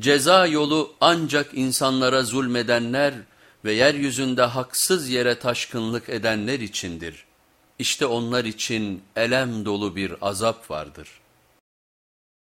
Ceza yolu ancak insanlara zulmedenler ve yeryüzünde haksız yere taşkınlık edenler içindir. İşte onlar için elem dolu bir azap vardır.''